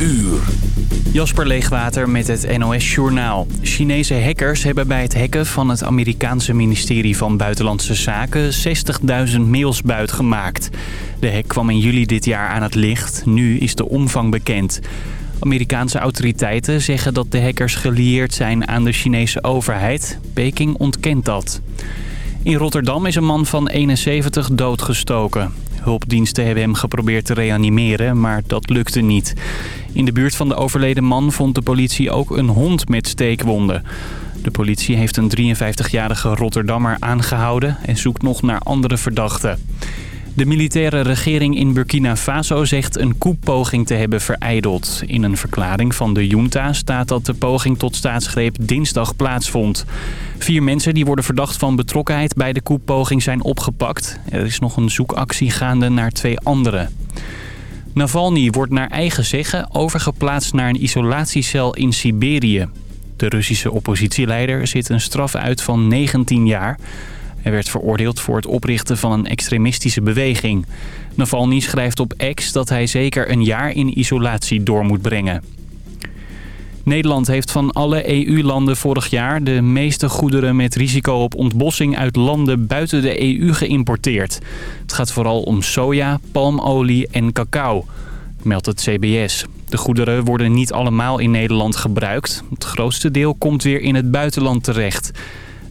uur. Jasper Leegwater met het NOS Journaal. Chinese hackers hebben bij het hacken van het Amerikaanse ministerie van Buitenlandse Zaken 60.000 mails buitgemaakt. De hack kwam in juli dit jaar aan het licht. Nu is de omvang bekend. Amerikaanse autoriteiten zeggen dat de hackers gelieerd zijn aan de Chinese overheid. Peking ontkent dat. In Rotterdam is een man van 71 doodgestoken. Hulpdiensten hebben hem geprobeerd te reanimeren, maar dat lukte niet. In de buurt van de overleden man vond de politie ook een hond met steekwonden. De politie heeft een 53-jarige Rotterdammer aangehouden en zoekt nog naar andere verdachten. De militaire regering in Burkina Faso zegt een koepoging te hebben vereideld. In een verklaring van de junta staat dat de poging tot staatsgreep dinsdag plaatsvond. Vier mensen die worden verdacht van betrokkenheid bij de koepoging zijn opgepakt. Er is nog een zoekactie gaande naar twee anderen. Navalny wordt naar eigen zeggen overgeplaatst naar een isolatiecel in Siberië. De Russische oppositieleider zit een straf uit van 19 jaar... Werd veroordeeld voor het oprichten van een extremistische beweging. Navalny schrijft op X dat hij zeker een jaar in isolatie door moet brengen. Nederland heeft van alle EU-landen vorig jaar de meeste goederen met risico op ontbossing uit landen buiten de EU geïmporteerd. Het gaat vooral om soja, palmolie en cacao, meldt het CBS. De goederen worden niet allemaal in Nederland gebruikt. Het grootste deel komt weer in het buitenland terecht.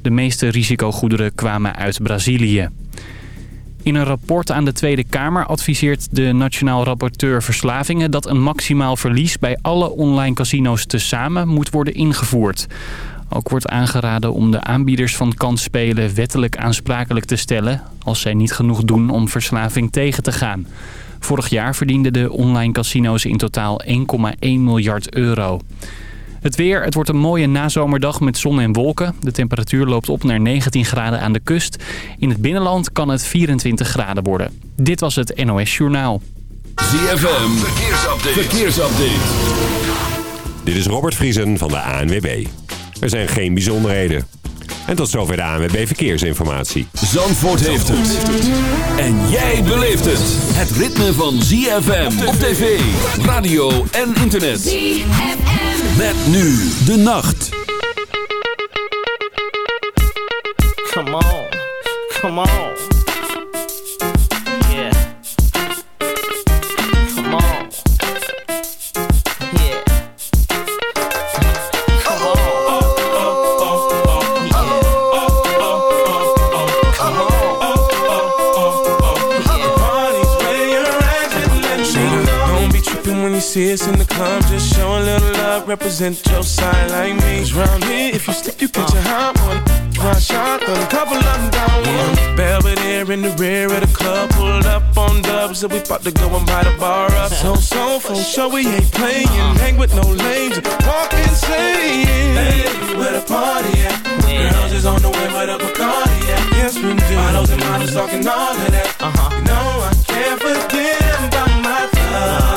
De meeste risicogoederen kwamen uit Brazilië. In een rapport aan de Tweede Kamer adviseert de Nationaal Rapporteur Verslavingen... dat een maximaal verlies bij alle online casino's tezamen moet worden ingevoerd. Ook wordt aangeraden om de aanbieders van kansspelen wettelijk aansprakelijk te stellen... als zij niet genoeg doen om verslaving tegen te gaan. Vorig jaar verdienden de online casino's in totaal 1,1 miljard euro. Het weer, het wordt een mooie nazomerdag met zon en wolken. De temperatuur loopt op naar 19 graden aan de kust. In het binnenland kan het 24 graden worden. Dit was het NOS Journaal. ZFM, verkeersupdate. verkeersupdate. Dit is Robert Vriesen van de ANWB. Er zijn geen bijzonderheden. En tot zover de ANWB Verkeersinformatie. Zandvoort heeft het. En jij beleeft het. Het ritme van ZFM op tv, radio en internet. ZFM. Met nu de nacht. Come on. Come on. Tripping when you see us in the club. Just show a little love, represent your side like me. Cause round here, if you slip, you catch a hot one. One shot, a couple of them down one. Belvedere in the rear of the club, pulled up on dubs, and we about to go and buy the bar up. So, so, for sure we ain't playing. Hang with no lames, walk insane. Hey, where the party at? Girls is on the way, where the Bacardi at? Yes, we do. Bottles and models talking all of that. Uh-huh. You know I can't forget about my thug.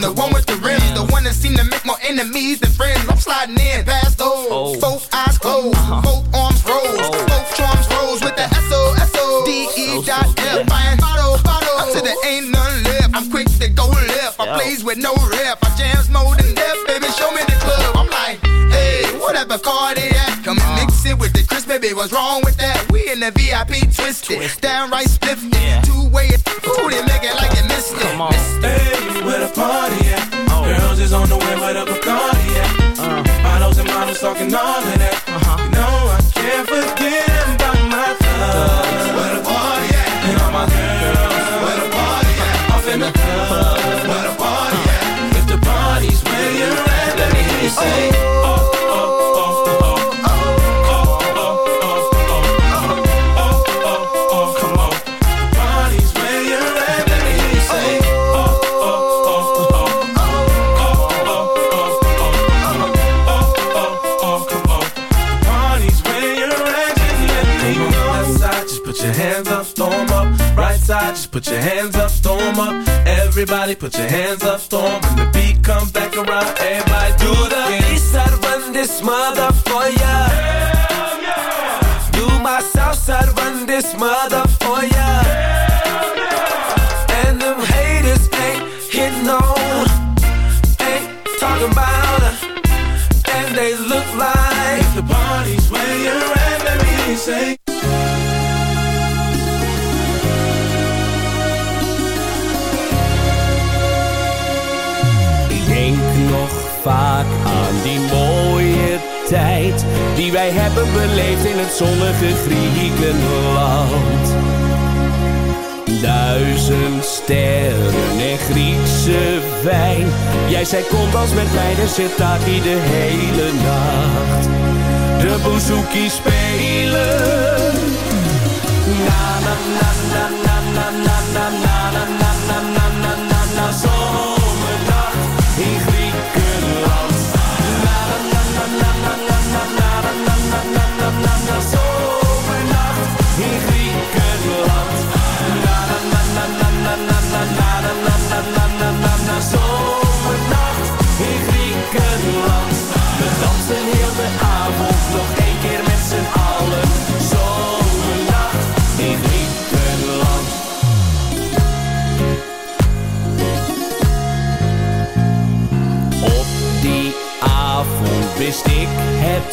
the one with the rims. The one that seem to make more enemies than friends. I'm sliding in past those. Oh. Both eyes closed, uh-huh. both arms oh. rose, both charms rose with the S O S O D E dot F. Buying bottle, bottle. ain't none left. I'm quick to go left. I plays with no rep. I jams more than death, baby. Show me the club. I'm like, hey, whatever car they at. Come and mix it with the Chris, baby. What's wrong with that? We in the VIP twisted, downright spiffy. Yeah. Two way, ooh, they make it like you missed it. Come on bitches on the way, but up a car, yeah. Uh, models and models talking all of that. Uh -huh. Put your hands up, storm up. Everybody put your hands up, storm. When the beat comes back around, everybody do the east side run this mother for ya. Hell yeah. Do my south side run this mother for ya. Hell yeah. And them haters ain't hitting on, ain't talking about her. And they look like if the party's where you're at, let me say. Die wij hebben beleefd in het zonnige Griekenland. Duizend sterren en Griekse wijn. Jij zei kom als met mij, de zit de hele nacht. De bouzouki spelen. Na na na na na na na na na na na na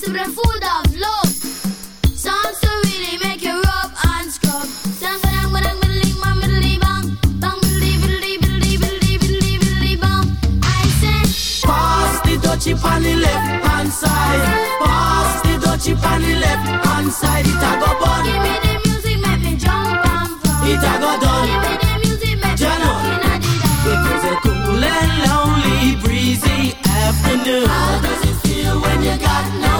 Music arms to the food of love. Songs to really make you rub and scrub. Middly bang middly bang bang middly middly middly middly middly middly bang. I Pass the dutchie on the left hand side. Pass the dutchie on the left hand side. It a go bun. give me the music, make me jump and from. It a go done. Give me the music, make me Jano. walk It was a cool and lonely, breezy afternoon. How does it feel when you got no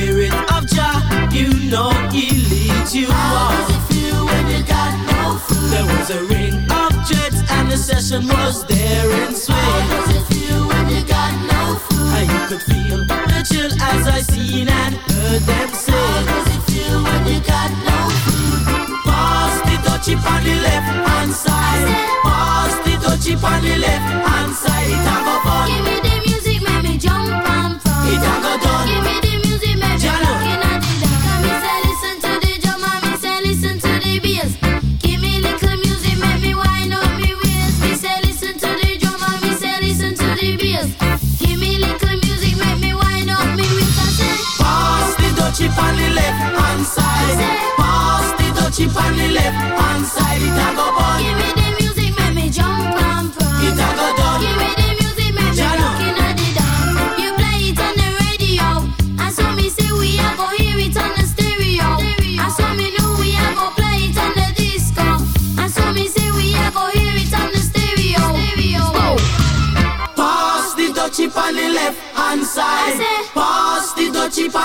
spirit of Jah, you know he leads you How does it feel when you got no food? There was a ring of jets and the session was there in swing. How does it feel when you got no food? And you could feel the chill as I seen and heard them say. How does it feel when you got no food? Pass the dutchie on the left hand side. Pass the dutchie on the left hand side. It a go fun. Give me the music, make me jump and prance. It a go done. Give me the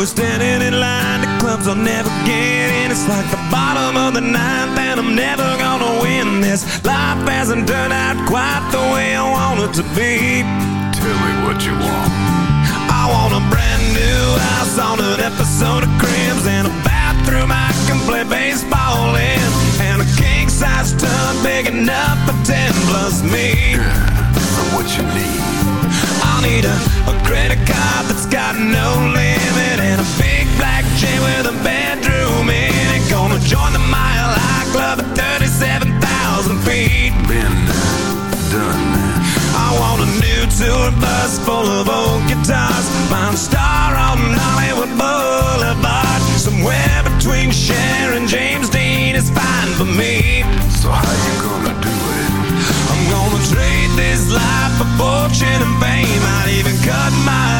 I'm standing in line. The clubs I'll never get in. It's like the bottom of the ninth, and I'm never gonna win this. Life hasn't turned out quite the way I want it to be. Tell me what you want. I want a brand new house on an episode of Cribs and a bathroom I can play baseball in, and a king size tub big enough for ten plus me. So what you need? I'll need a, a credit card that's got no limit and a big black chain with a bedroom in it. Gonna join the Mile High Club at 37,000 feet. Been done. I want a new tour bus full of old guitars. Mine star on Hollywood Boulevard. Somewhere between Cher and James Dean is fine for me. So how you gonna do it? I'm gonna trade this life for fortune and fame. I'd even cut my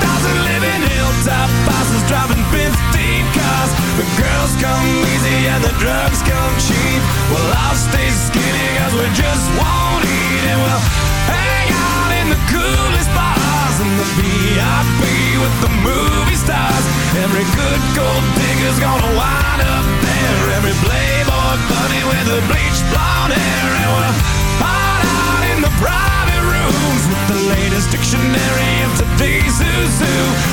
big rock stars and live hilltop houses driving 15 cars. The girls come easy and the drugs come cheap. Well, I'll stay skinny cause we just won't eat and we'll hang out in the coolest bars and the VIP with the movie stars. Every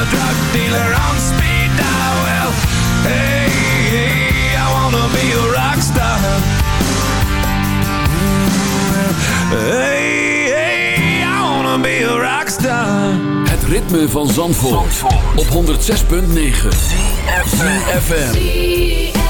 a drug dealer on speed dial. Hey, hey, I wanna be a rock star. Hey, hey, I wanna be a rock star. Het ritme van Zandvoort, op 106.9 FM.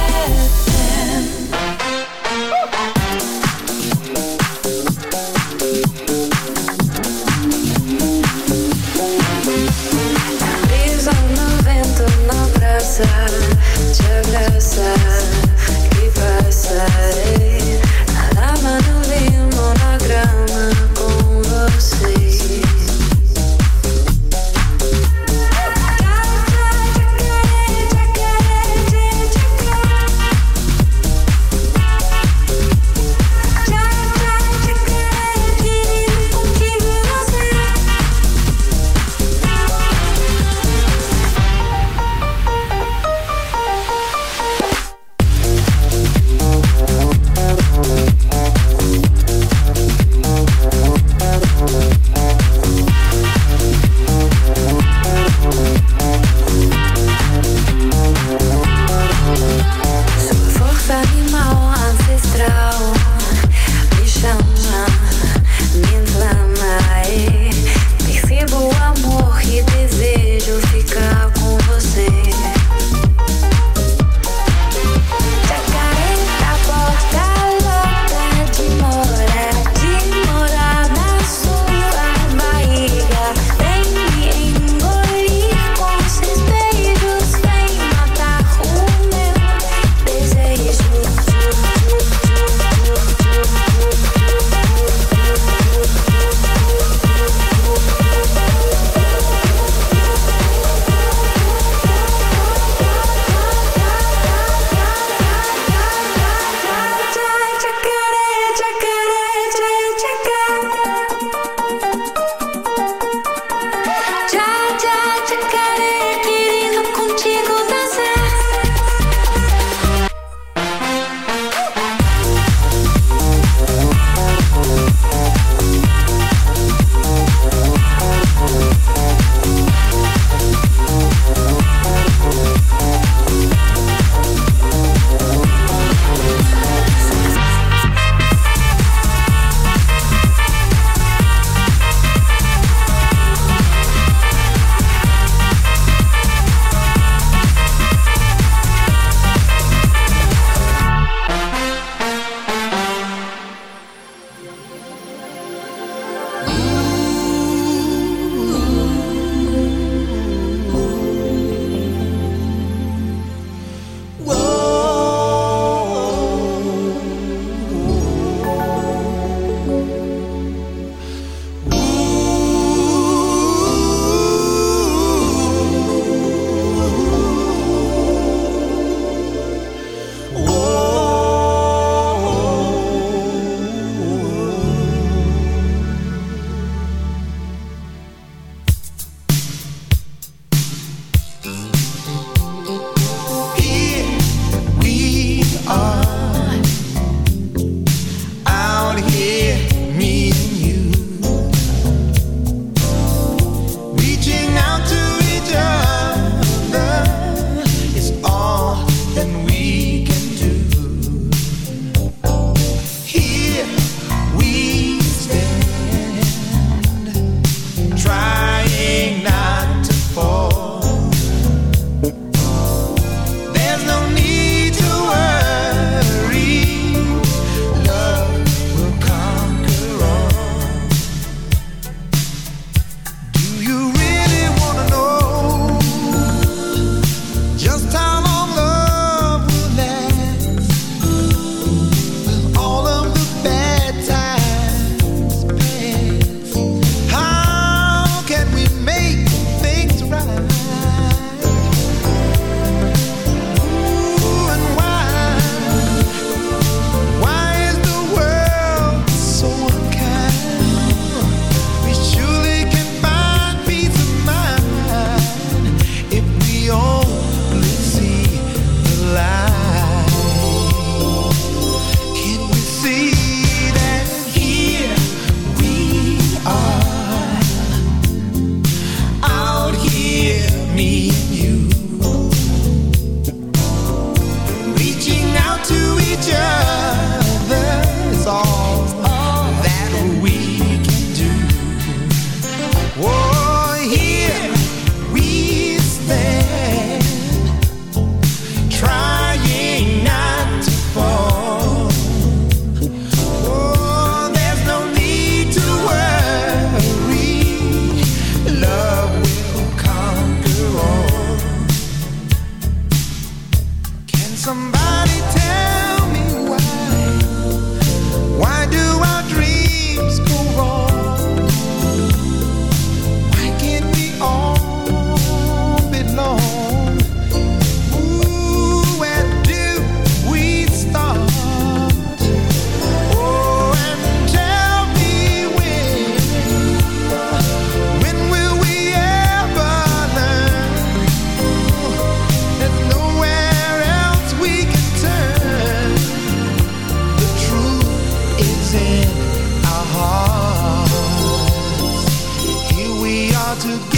to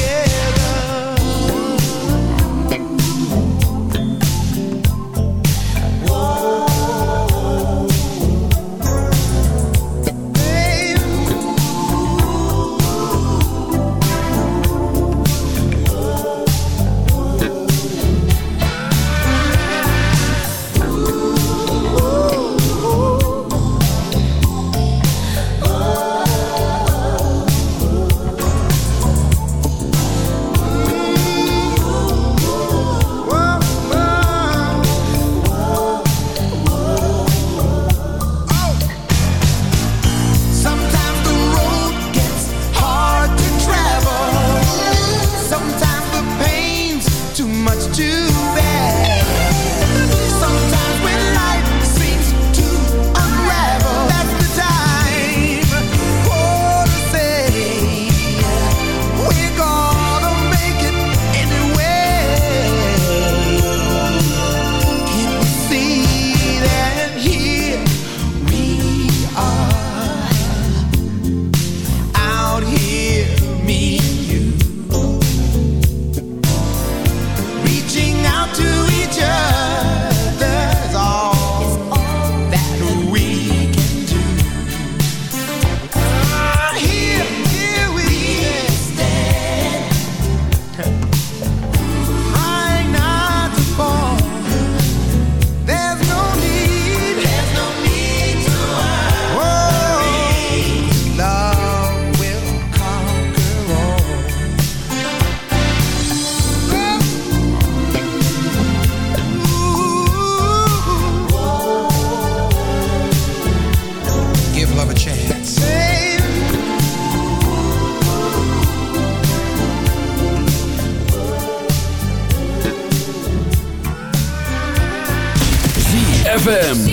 ZFM.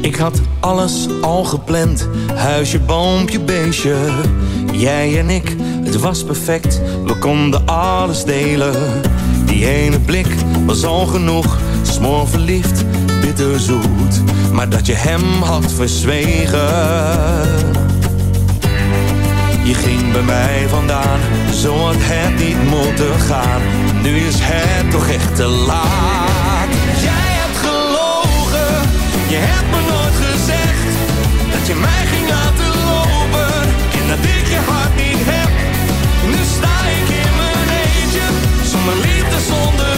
Ik had alles al gepland, huisje, boompje, beestje. Jij en ik, het was perfect, we konden alles delen. Die ene blik was al genoeg, smoor verliefd bitterzoet, maar dat je hem had verzwegen. Je ging bij mij vandaan, zo had het niet moeten gaan. Nu is het toch echt te laat. Jij hebt gelogen, je hebt me nooit gezegd dat je mij ging laten lopen en dat ik je hart niet heb. Nu sta ik in mijn eentje, zonder liefde, zonder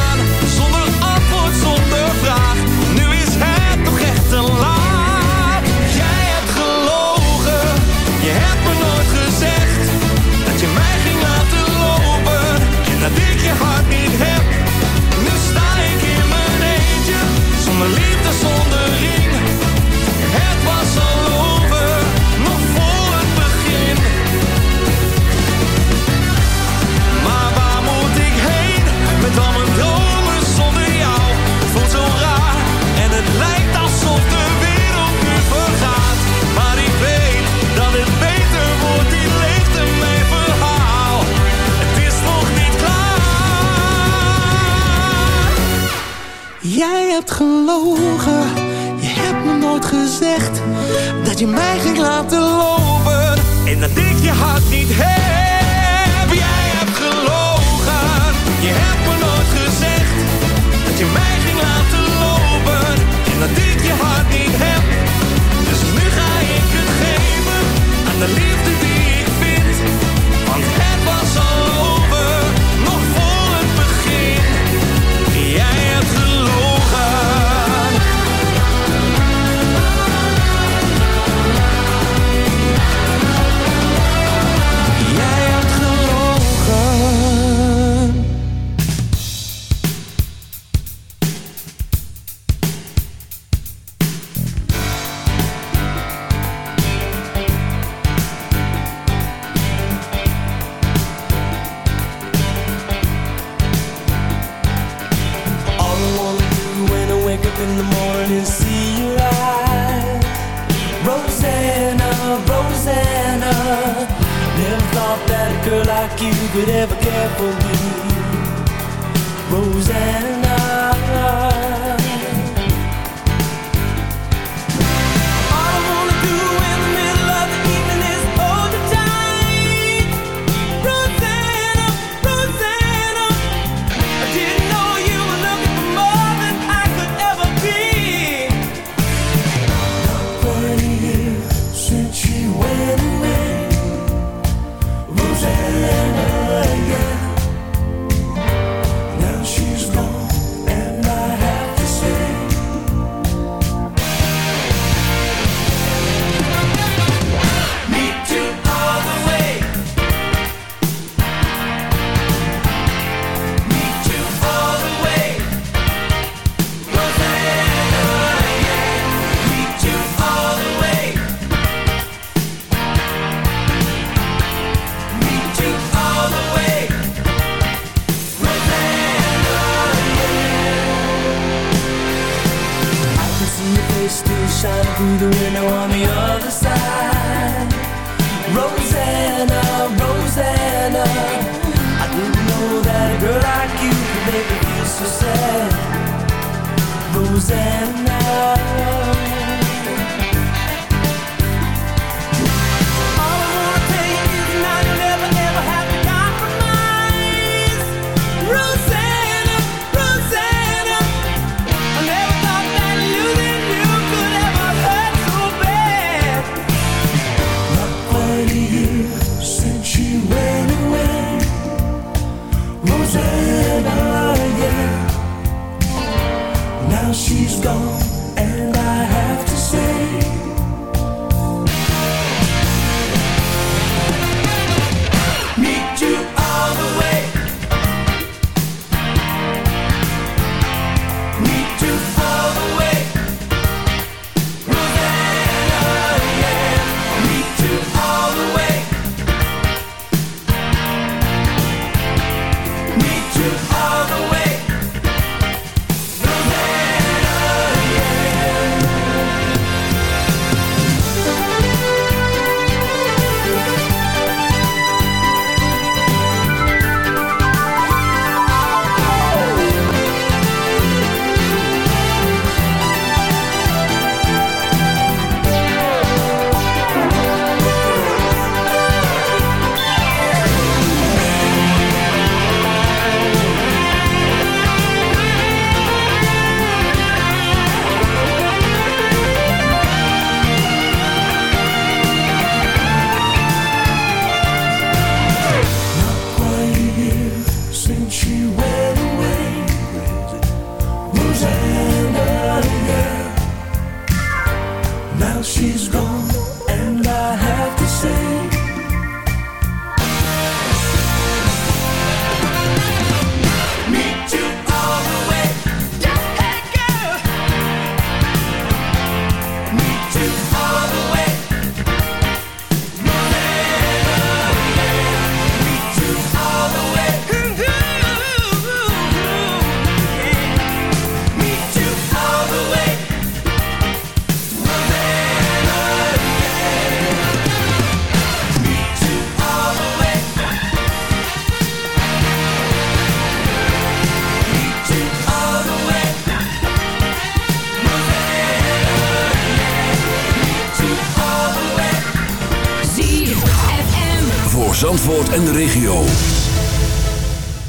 Zandvoort en de regio.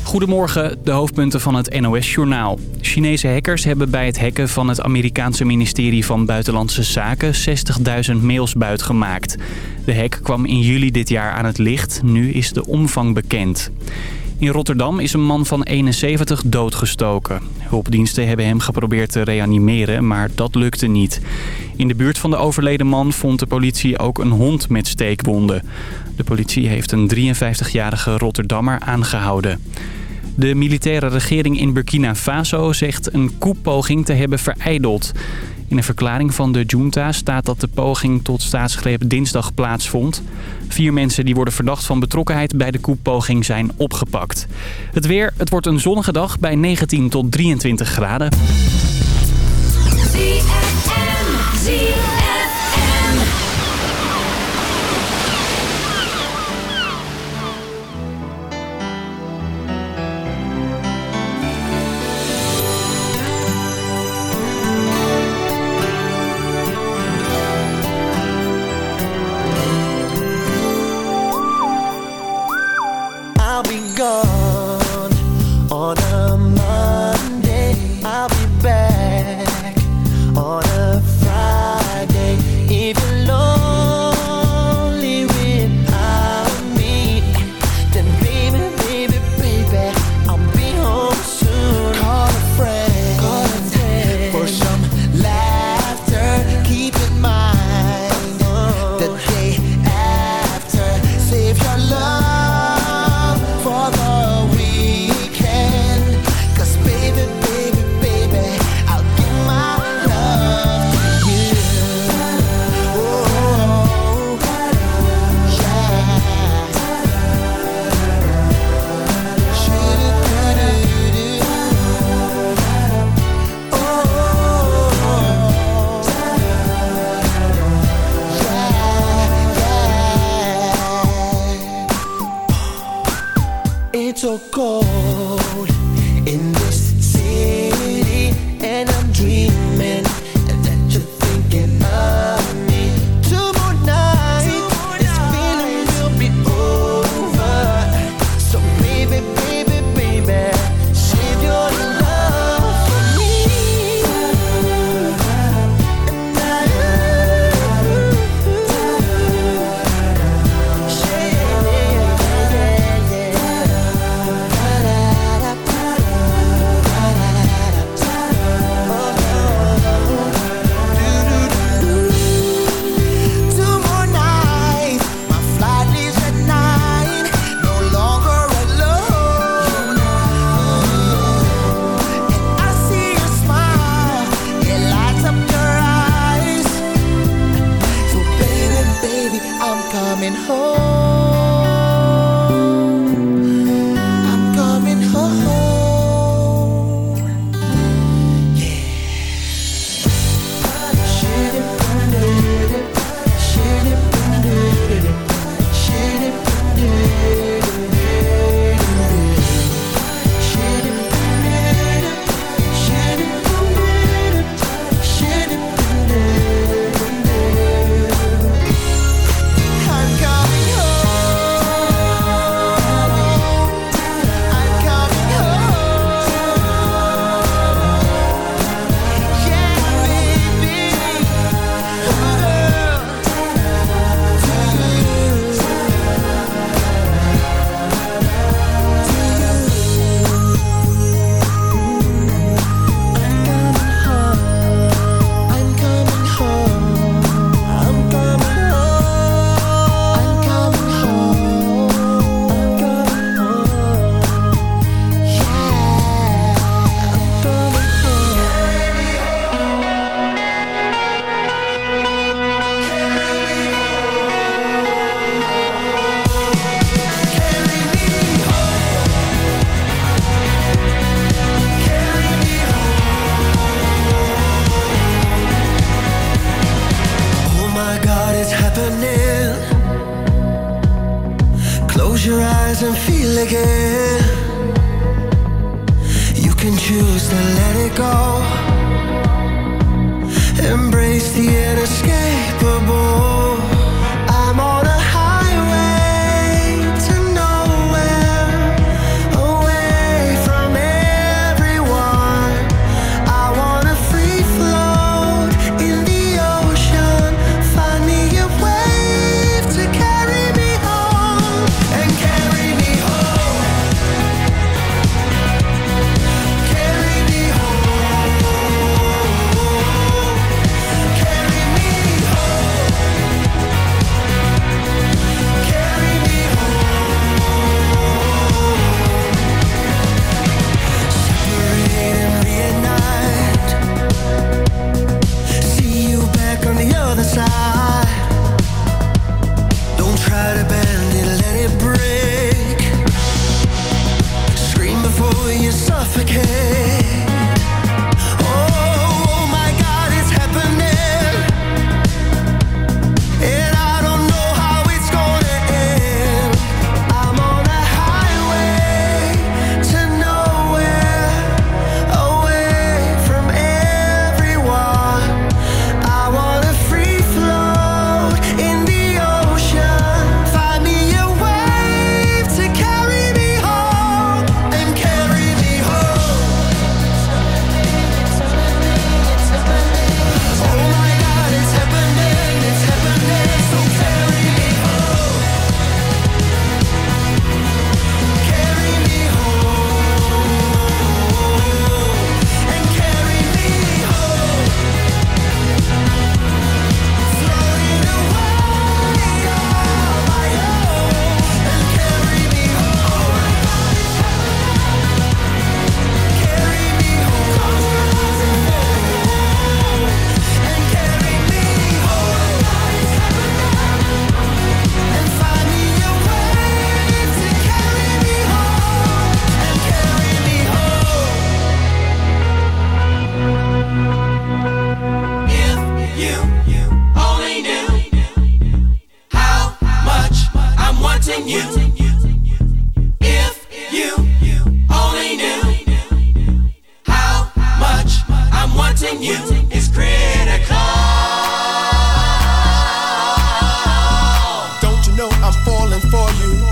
Goedemorgen, de hoofdpunten van het NOS-journaal. Chinese hackers hebben bij het hacken van het Amerikaanse ministerie van Buitenlandse Zaken 60.000 mails buitgemaakt. De hack kwam in juli dit jaar aan het licht, nu is de omvang bekend. In Rotterdam is een man van 71 doodgestoken. Hulpdiensten hebben hem geprobeerd te reanimeren, maar dat lukte niet. In de buurt van de overleden man vond de politie ook een hond met steekwonden. De politie heeft een 53-jarige Rotterdammer aangehouden. De militaire regering in Burkina Faso zegt een koepoging te hebben vereideld. In een verklaring van de junta staat dat de poging tot staatsgreep dinsdag plaatsvond. Vier mensen die worden verdacht van betrokkenheid bij de koepoging zijn opgepakt. Het weer, het wordt een zonnige dag bij 19 tot 23 graden.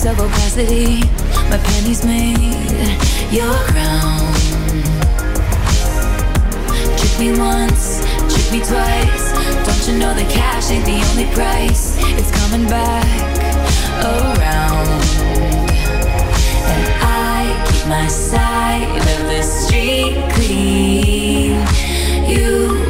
waves of opacity. My pennies made your crown. Trick me once, trick me twice. Don't you know that cash ain't the only price? It's coming back around. And I keep my side of the street clean. You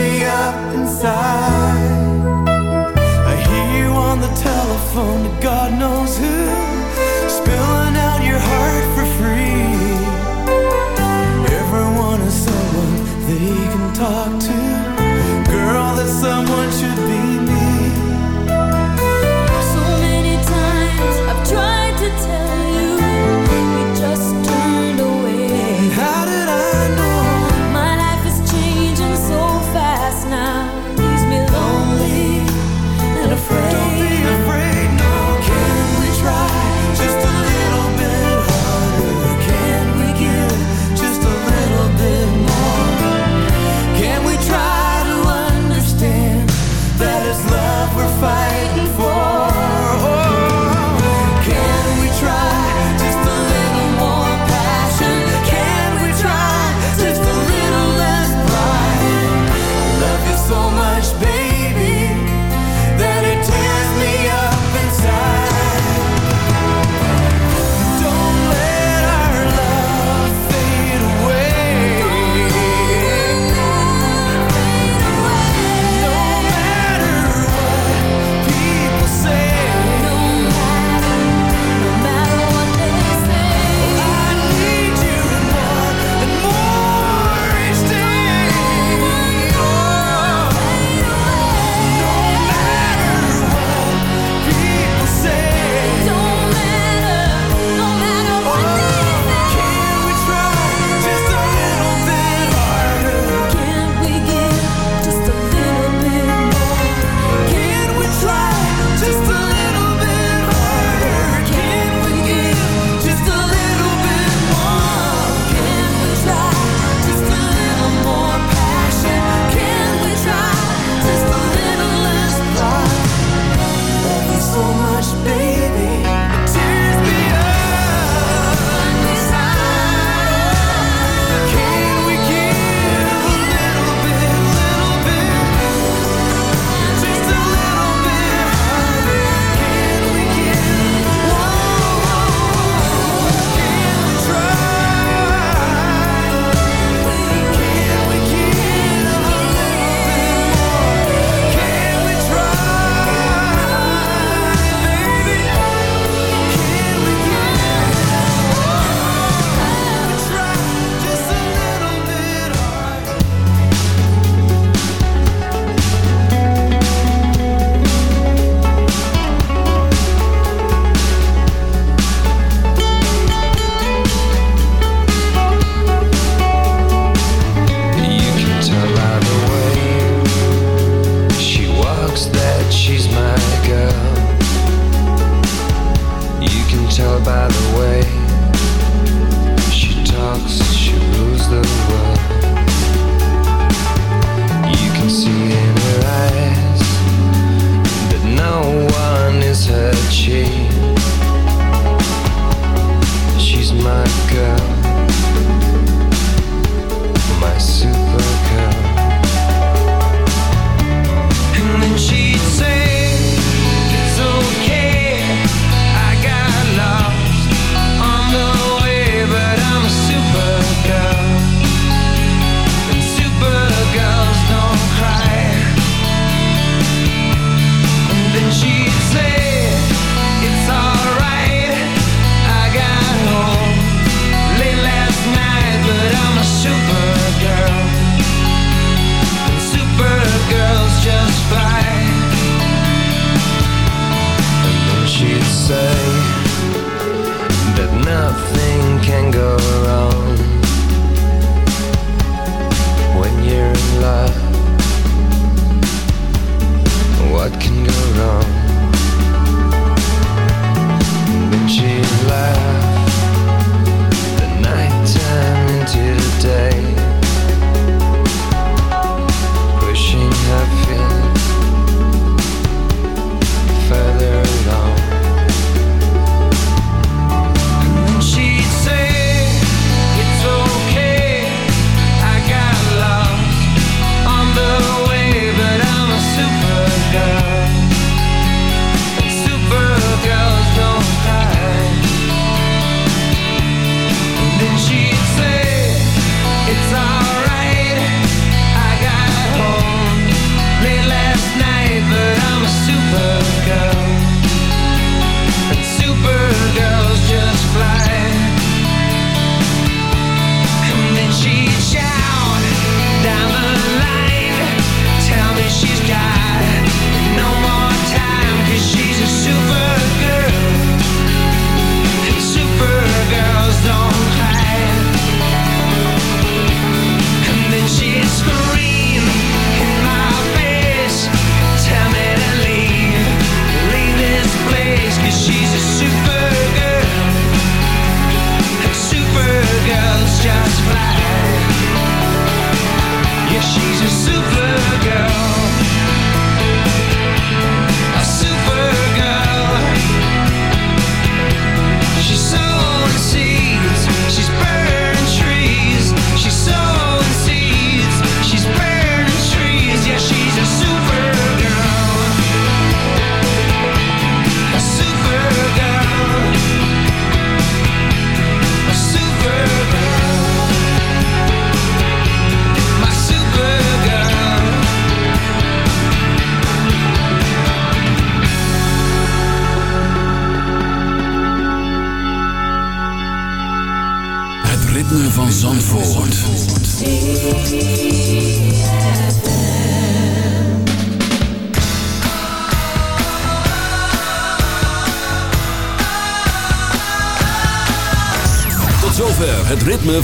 me up inside. I hear you on the telephone God knows who,